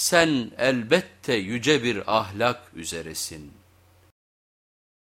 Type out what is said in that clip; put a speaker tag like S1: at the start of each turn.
S1: sen elbette yüce bir ahlak üzeresin.''